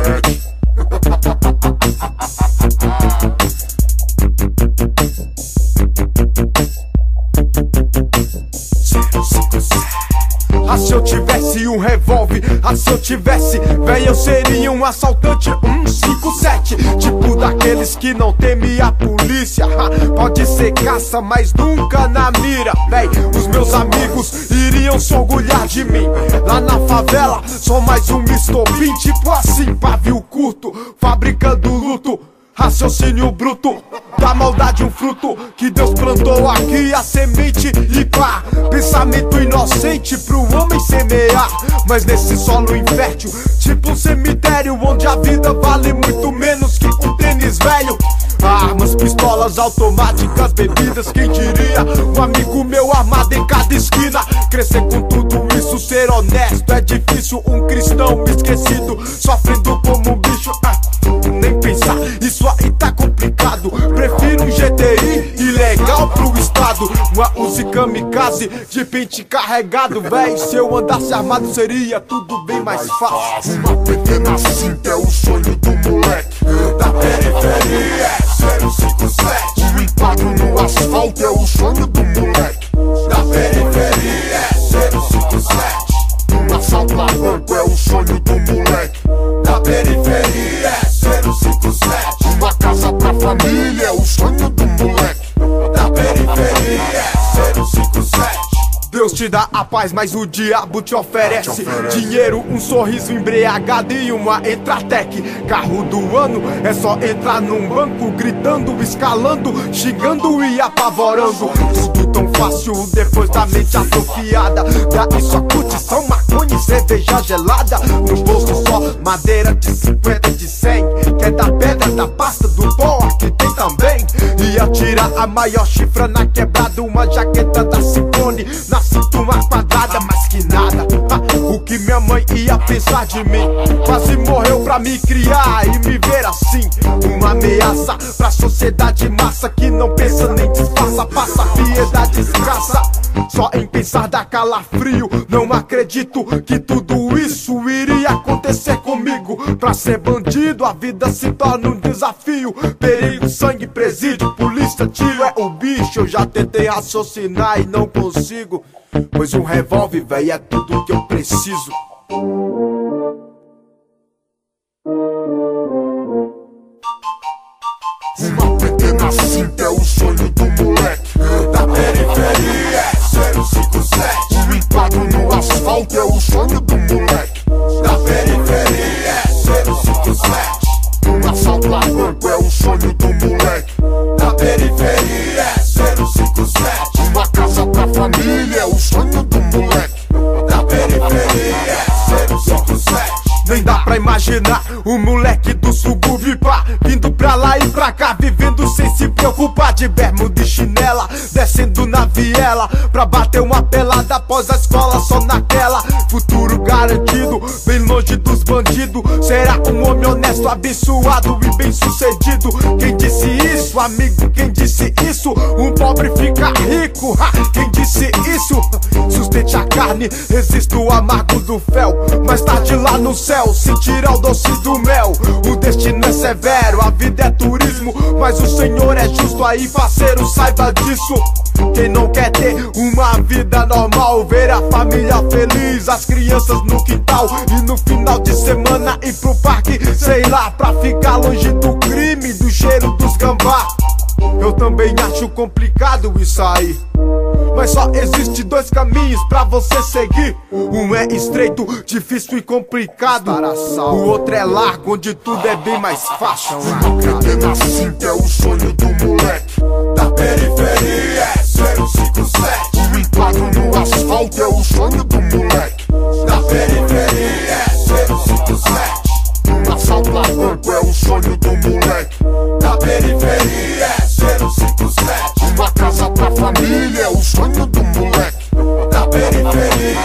557. Ah, se eu tivesse um revólver, ah, se eu tivesse, véi, eu seria um assaltante 157. Tipo que não temem a polícia. Pode ser caça, mas nunca na mira, véi. Os meus amigos iriam se orgulhar de mim. Lá na favela, sou mais um estopim, tipo assim, pavio curto, fabricando luto. Raciocínio bruto, da maldade um fruto que Deus plantou aqui a semente e pá, pensamento inocente pro homem semear, mas nesse solo infértil, tipo um cemitério onde a vida vale muito menos que pistolas automáticas, bebidas, quem diria? Um amigo meu armado em cada esquina. Crescer com tudo isso, ser honesto é difícil. Um cristão esquecido, sofrendo como um bicho. Ah, nem pensar, isso aí tá complicado. Prefiro um GTI ilegal pro estado. Uma Uzi kamikaze de pente carregado, véi. Se eu andasse armado, seria tudo bem mais fácil. Uma pequena cinta é o sonho do moleque da periferia. É o sonho Deus te dá a paz, mas o diabo te oferece, dinheiro, um sorriso embriagado e uma entratec. Carro do ano é só entrar num banco, gritando, escalando, xingando e apavorando. Tudo tão fácil depois da mente atrofiada. Dá isso a curtição, maconha e cerveja gelada. No bolso só madeira de 50 de 100. Quer é da pedra, da pasta, do pó que tem também. E atira a maior chifra na quebrada, uma jaqueta da 50 nasci, numa quadrada, mas que nada. Ah, o que minha mãe ia pensar de mim? Quase morreu pra me criar e me ver assim. Uma ameaça pra sociedade massa que não pensa nem disfarça, passa piedade escassa. Só em pensar dá calafrio. Não acredito que tudo isso iria acontecer Pra ser bandido, a vida se torna um desafio. Perigo, sangue, presídio, polícia, tiro é o bicho. Eu já tentei raciocinar e não consigo. Pois um revólver, véi, é tudo que eu preciso. Uma pequena cinta é o sonho do moleque da periferia. 057. Um enquadro no asfalto é o sonho do moleque o moleque do subúrbio pá, Vindo pra lá e pra cá, vivendo sem se preocupar De bermuda e chinela, descendo na viela Pra bater uma pelada após a escola só naquela. Futuro garantido, bem longe dos bandidos. Será um homem honesto, abençoado e bem sucedido? Quem disse isso, amigo, quem disse isso? Um pobre fica rico, ha, quem disse isso? Sustente a carne, resista o amargo do fel. Mais tarde lá no céu, sentirá o doce do mel. O destino é severo, a vida é turismo. Mas o Senhor é justo aí, parceiro, saiba disso. Quem não quer ter uma vida normal, ver a família feliz, as crianças no quintal e no final de semana ir pro parque, sei lá, pra ficar longe do crime, do cheiro dos gambá. Eu também acho complicado isso aí. Mas só existe dois caminhos pra você seguir. Um é estreito, difícil e complicado. O outro é largo, onde tudo é bem mais fácil. ustrojno dumbulek Na periferiji